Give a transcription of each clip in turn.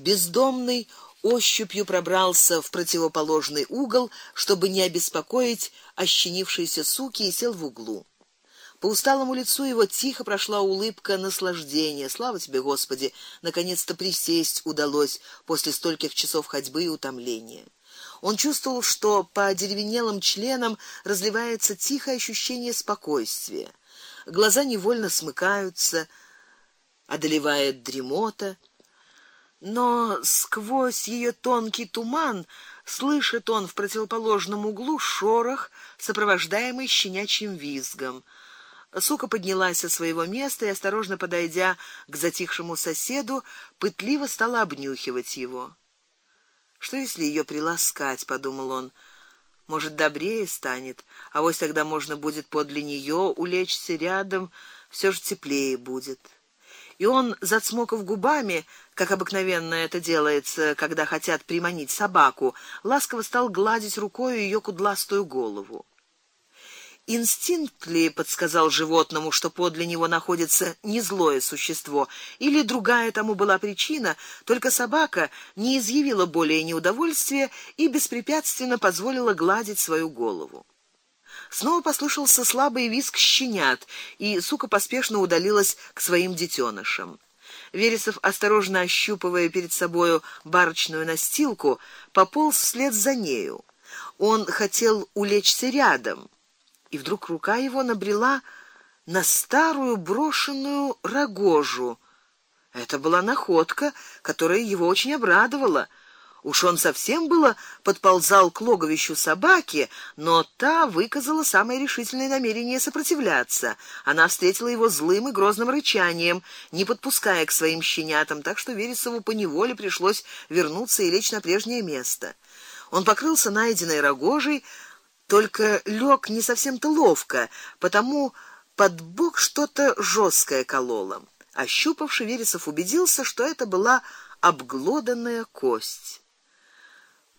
бездомный ощупью пробрался в противоположный угол, чтобы не обеспокоить ощенившиеся суки, и сел в углу. По усталому лицу его тихо прошла улыбка наслаждения. Слава тебе, Господи, наконец-то присесть удалось после стольких часов ходьбы и утомления. Он чувствовал, что по деревенелым членам разливается тихое ощущение спокойствия. Глаза невольно смыкаются, одолевает дремота, но сквозь ее тонкий туман слышит он в противоположном углу шорох, сопровождаемый щенячьим визгом. Сука поднялась со своего места и осторожно подойдя к затихшему соседу, пытливо стала обнюхивать его. Что если ее приласкать, подумал он. Может, добрее станет, а вот тогда можно будет подле нее улечься рядом, все же теплее будет. И он, зацмокав губами, как обыкновенно это делается, когда хотят приманить собаку, ласково стал гладить рукой ее кудластую голову. Инстинкт ли подсказал животному, что подле него находится не злое существо, или другая тому была причина, только собака не изъявила более неудовольствия и беспрепятственно позволила гладить свою голову. Снова послышался слабый визг щенят, и сука поспешно удалилась к своим детенышам. Вересов, осторожно ощупывая перед собою барочную настилку, пополз вслед за нею. Он хотел улечься рядом и вдруг рука его набрела на старую брошенную рогожу. Это была находка, которая его очень обрадовала. Уж он совсем было подползал к логовищу собаки, но та выказала самое решительное намерение сопротивляться. Она встретила его злым и грозным рычанием, не подпуская к своим щенятам, так что Вересову по неволе пришлось вернуться и лечь на прежнее место. Он покрылся найденной рогожей, только лег не совсем-то ловко, потому под бок что-то жесткое кололо. Ощупавший Вересов убедился, что это была обглоданная кость.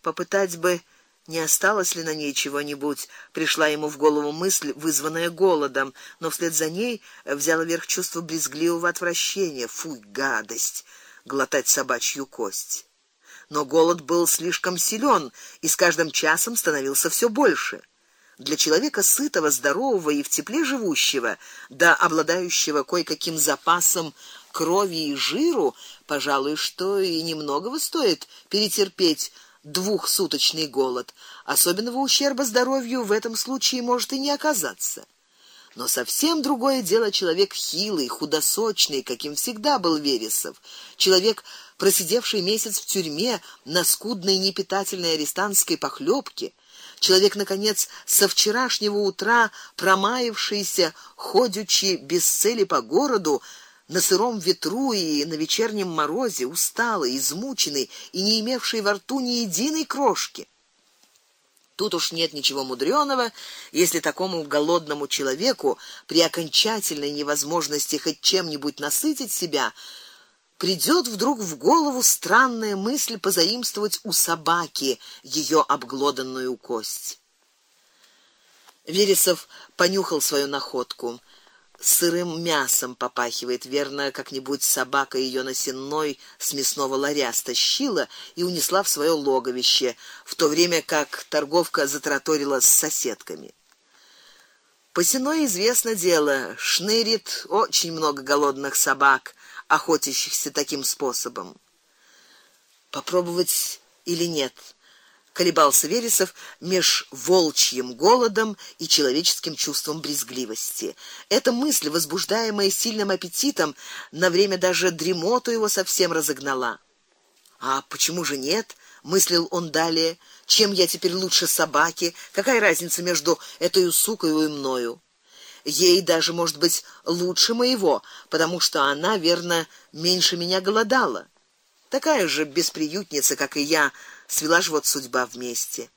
Попытать бы не осталось ли на ней чего-нибудь, пришла ему в голову мысль, вызванная голодом, но вслед за ней взяло верх чувство брезгливого отвращения. Фу, гадость глотать собачью кость но голод был слишком силен и с каждым часом становился все больше. Для человека сытого, здорового и в тепле живущего, да обладающего кое-каким запасом крови и жиру, пожалуй, что и немного стоит перетерпеть двухсуточный голод. Особенного ущерба здоровью в этом случае может и не оказаться. Но совсем другое дело человек хилый, худосочный, каким всегда был Вересов, человек просидевший месяц в тюрьме на скудной непитательной арестантской похлебке, человек наконец со вчерашнего утра промаявшийся, ходячи без цели по городу, на сыром ветру и на вечернем морозе, усталый, измученный и не имевший во рту ни единой крошки. Тут уж нет ничего мудрёного, если такому голодному человеку при окончательной невозможности хоть чем-нибудь насытить себя придет вдруг в голову странная мысль позаимствовать у собаки ее обглоданную кость. Вересов понюхал свою находку. Сырым мясом попахивает, верно, как-нибудь собака ее на сенной с мясного ларя стащила и унесла в свое логовище, в то время как торговка затраторила с соседками. По сеной известно дело, шнырит очень много голодных собак охотящихся таким способом. Попробовать или нет? Колебался Вересов меж волчьим голодом и человеческим чувством брезгливости. Эта мысль, возбуждаемая сильным аппетитом, на время даже дремоту его совсем разогнала. А почему же нет? мыслил он далее. Чем я теперь лучше собаки? Какая разница между этой сукой и мною? Ей даже, может быть, лучше моего, потому что она, верно, меньше меня голодала. Такая же бесприютница, как и я, свела ж вот судьба вместе.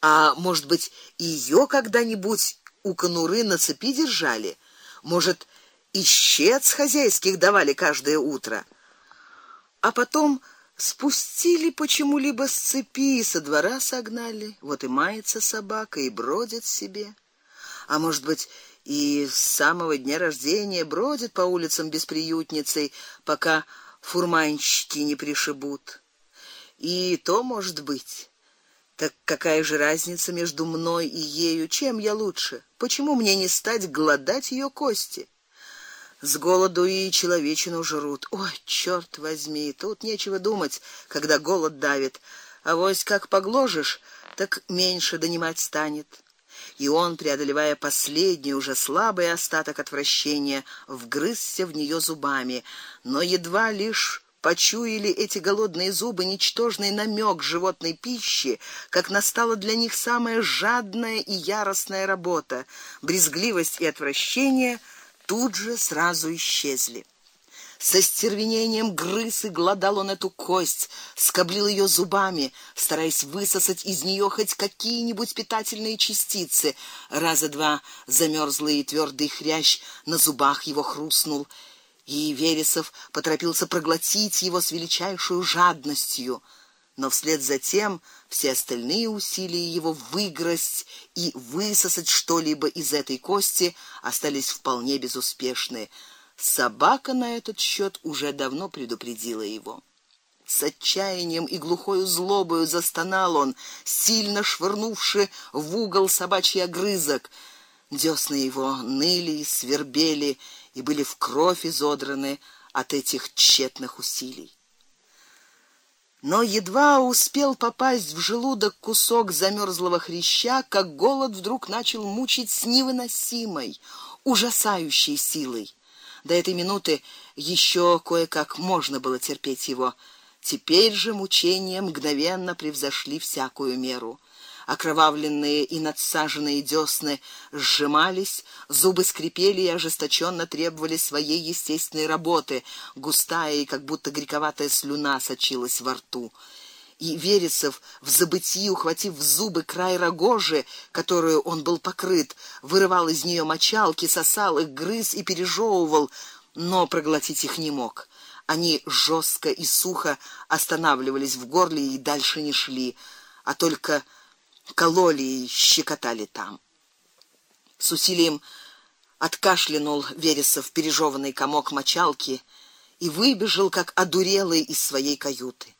А может быть, ее когда-нибудь у конуры на цепи держали? Может, и щец хозяйских давали каждое утро? А потом спустили почему-либо с цепи и со двора согнали. Вот и мается собака и бродит себе. А может быть, и с самого дня рождения бродит по улицам бесприютницей, пока фурманщики не пришибут. И то может быть. Так какая же разница между мной и ею, чем я лучше? Почему мне не стать глодать ее кости? С голоду и человечину жрут. Ой, черт возьми, тут нечего думать, когда голод давит. А вось как погложишь, так меньше донимать станет. И он, преодолевая последний уже слабый остаток отвращения, вгрызся в нее зубами, но едва лишь почуяли эти голодные зубы ничтожный намек животной пищи, как настала для них самая жадная и яростная работа. Брезгливость и отвращение тут же сразу исчезли. Со стервенением грыз и глодал он эту кость, скоблил ее зубами, стараясь высосать из нее хоть какие-нибудь питательные частицы. Раза два замерзлый и твердый хрящ на зубах его хрустнул и Вересов поторопился проглотить его с величайшей жадностью, но вслед за тем все остальные усилия его выгрызть и высосать что-либо из этой кости остались вполне безуспешны. Собака на этот счет уже давно предупредила его. С отчаянием и глухой злобою застонал он, сильно швырнувши в угол собачий огрызок. Дёсны его ныли и свербели, и были в кровь изодраны от этих тщетных усилий. Но едва успел попасть в желудок кусок замерзлого хряща, как голод вдруг начал мучить с невыносимой, ужасающей силой. До этой минуты еще кое-как можно было терпеть его. Теперь же мучения мгновенно превзошли всякую меру окровавленные и надсаженные десны сжимались, зубы скрипели и ожесточенно требовали своей естественной работы. Густая и как будто горьковатая слюна сочилась во рту. И Вересов в забытии, ухватив в зубы край рогожи, которую он был покрыт, вырывал из нее мочалки, сосал их, грыз и пережевывал, но проглотить их не мог. Они жестко и сухо останавливались в горле и дальше не шли, а только кололи и щекотали там. С усилием откашлянул Вересов пережеванный комок мочалки и выбежал как одурелый из своей каюты.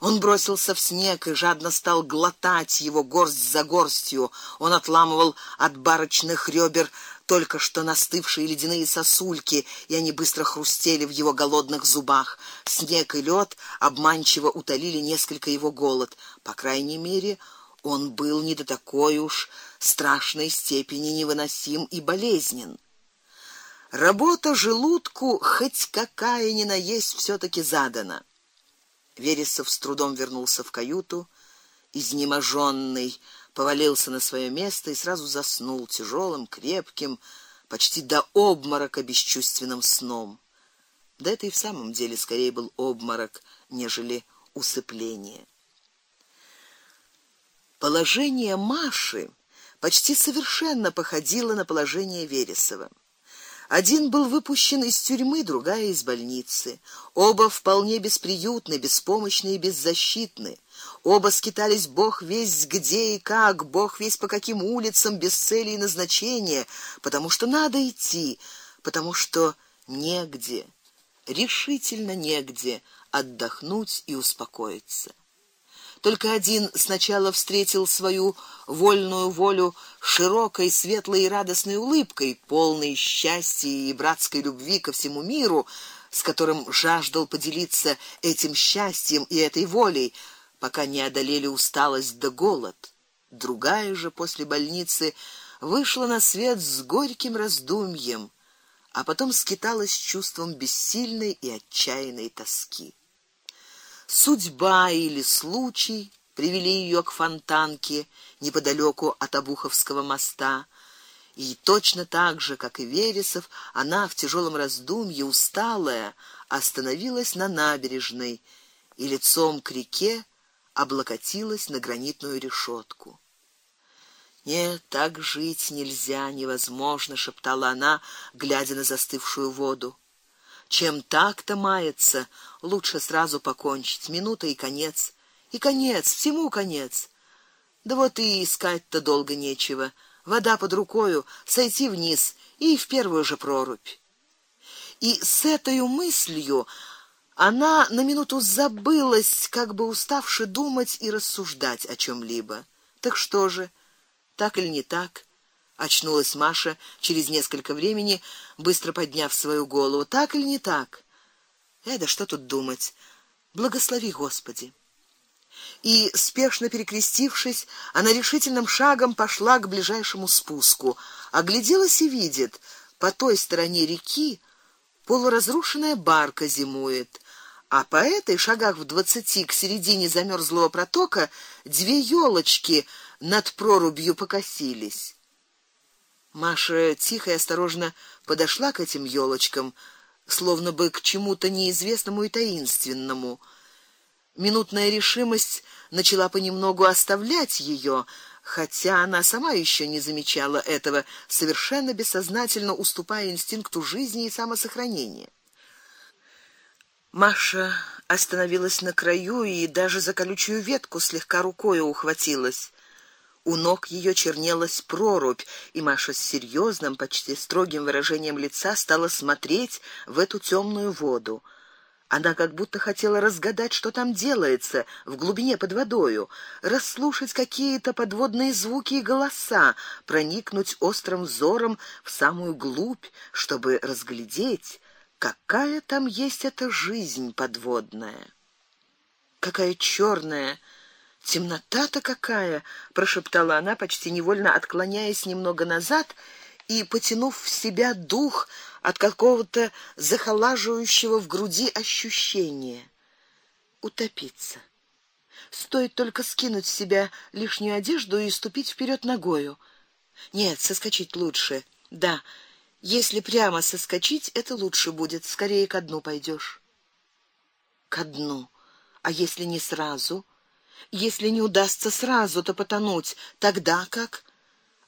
Он бросился в снег и жадно стал глотать его горсть за горстью. Он отламывал от барочных ребер только что настывшие ледяные сосульки, и они быстро хрустели в его голодных зубах. Снег и лед обманчиво утолили несколько его голод. По крайней мере, он был не до такой уж страшной степени невыносим и болезнен. Работа желудку хоть какая ни на есть все таки задана. Вересов с трудом вернулся в каюту, изнеможенный, повалился на свое место и сразу заснул тяжелым, крепким, почти до обморока бесчувственным сном. Да это и в самом деле скорее был обморок, нежели усыпление. Положение Маши почти совершенно походило на положение Вересова. Один был выпущен из тюрьмы, другая из больницы. Оба вполне бесприютны, беспомощны и беззащитны. Оба скитались бог весь где и как, бог весь по каким улицам, без цели и назначения, потому что надо идти, потому что негде, решительно негде отдохнуть и успокоиться. Только один сначала встретил свою вольную волю широкой, светлой и радостной улыбкой, полной счастья и братской любви ко всему миру, с которым жаждал поделиться этим счастьем и этой волей, пока не одолели усталость да голод. Другая же после больницы вышла на свет с горьким раздумьем, а потом скиталась с чувством бессильной и отчаянной тоски судьба или случай привели ее к фонтанке неподалеку от Обуховского моста. И точно так же, как и Вересов, она в тяжелом раздумье, усталая, остановилась на набережной и лицом к реке облокотилась на гранитную решетку. Нет, так жить нельзя, невозможно, шептала она, глядя на застывшую воду. Чем так-то маяться, лучше сразу покончить, минута и конец. И конец, всему конец. Да вот и искать-то долго нечего. Вода под рукою, сойти вниз и в первую же прорубь. И с этой мыслью Она на минуту забылась, как бы уставши думать и рассуждать о чем либо Так что же, так или не так? Очнулась Маша через несколько времени, быстро подняв свою голову. Так или не так? Э, да что тут думать? Благослови, Господи. И спешно перекрестившись, она решительным шагом пошла к ближайшему спуску. Огляделась и видит, по той стороне реки полуразрушенная барка зимует а по этой шагах в двадцати к середине замерзлого протока две елочки над прорубью покосились. Маша тихо и осторожно подошла к этим елочкам, словно бы к чему-то неизвестному и таинственному. Минутная решимость начала понемногу оставлять ее, хотя она сама еще не замечала этого, совершенно бессознательно уступая инстинкту жизни и самосохранения. Маша остановилась на краю и даже за колючую ветку слегка рукой ухватилась. У ног ее чернелась прорубь, и Маша с серьезным, почти строгим выражением лица стала смотреть в эту темную воду. Она как будто хотела разгадать, что там делается в глубине под водою, расслушать какие-то подводные звуки и голоса, проникнуть острым взором в самую глубь, чтобы разглядеть, какая там есть эта жизнь подводная. Какая черная темнота-то какая, прошептала она, почти невольно отклоняясь немного назад и потянув в себя дух от какого-то захолаживающего в груди ощущения. Утопиться. Стоит только скинуть с себя лишнюю одежду и ступить вперед ногою. Нет, соскочить лучше. Да, если прямо соскочить, это лучше будет, скорее ко дну пойдешь. Ко дну. А если не сразу? Если не удастся сразу, то потонуть, тогда как?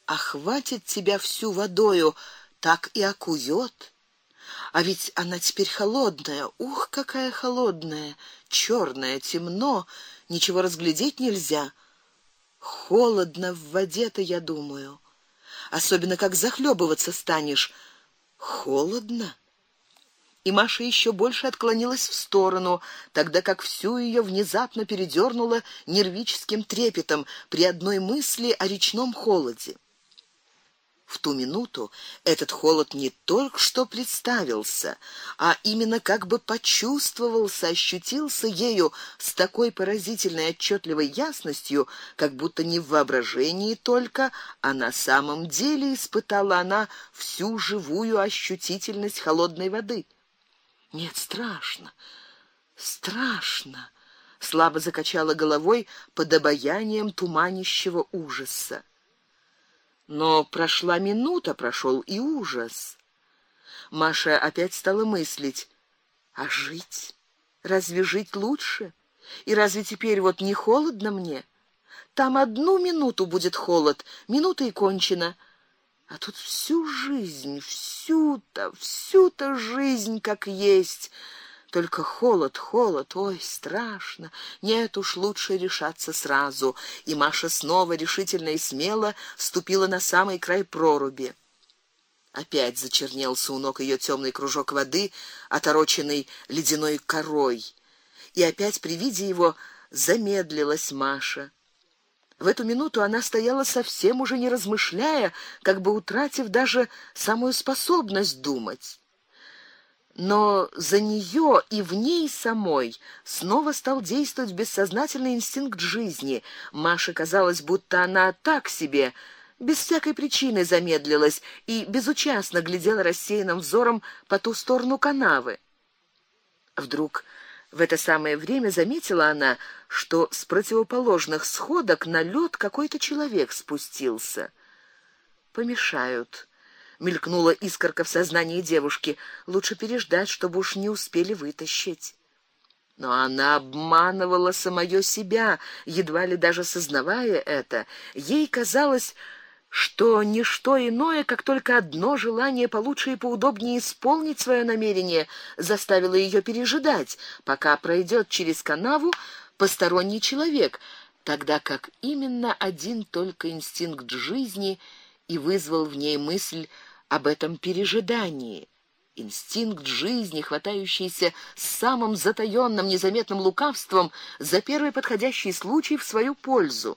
Охватит тебя всю водою, так и окует. А ведь она теперь холодная. Ух, какая холодная, черная, темно, ничего разглядеть нельзя. Холодно в воде-то, я думаю. Особенно как захлебываться станешь Холодно. И Маша еще больше отклонилась в сторону, тогда как всю ее внезапно передернуло нервическим трепетом при одной мысли о речном холоде. В ту минуту этот холод не только что представился, а именно как бы почувствовался, ощутился ею с такой поразительной отчетливой ясностью, как будто не в воображении только, а на самом деле испытала она всю живую ощутительность холодной воды. Нет, страшно. Страшно. Слабо закачала головой под обаянием туманящего ужаса. Но прошла минута, прошел и ужас. Маша опять стала мыслить: а жить? Разве жить лучше? И разве теперь вот не холодно мне? Там одну минуту будет холод, минута и кончена. А тут всю жизнь, всю-то, всю-то жизнь как есть. Только холод, холод, ой, страшно. Нет уж лучше решаться сразу. И Маша снова решительно и смело ступила на самый край проруби. Опять зачернелся у ног ее темный кружок воды, отороченный ледяной корой. И опять при виде его замедлилась Маша. В эту минуту она стояла совсем уже не размышляя, как бы утратив даже самую способность думать но за нее и в ней самой снова стал действовать бессознательный инстинкт жизни. Маше казалось, будто она так себе без всякой причины замедлилась и безучастно глядела рассеянным взором по ту сторону канавы. Вдруг в это самое время заметила она, что с противоположных сходок на лед какой-то человек спустился. Помешают мелькнула искорка в сознании девушки. Лучше переждать, чтобы уж не успели вытащить. Но она обманывала самое себя, едва ли даже сознавая это. Ей казалось, что ни что иное, как только одно желание получше и поудобнее исполнить свое намерение, заставило ее пережидать, пока пройдет через канаву посторонний человек, тогда как именно один только инстинкт жизни и вызвал в ней мысль об этом пережидании. инстинкт жизни, хватающийся самым затаённым, незаметным лукавством за первый подходящий случай в свою пользу.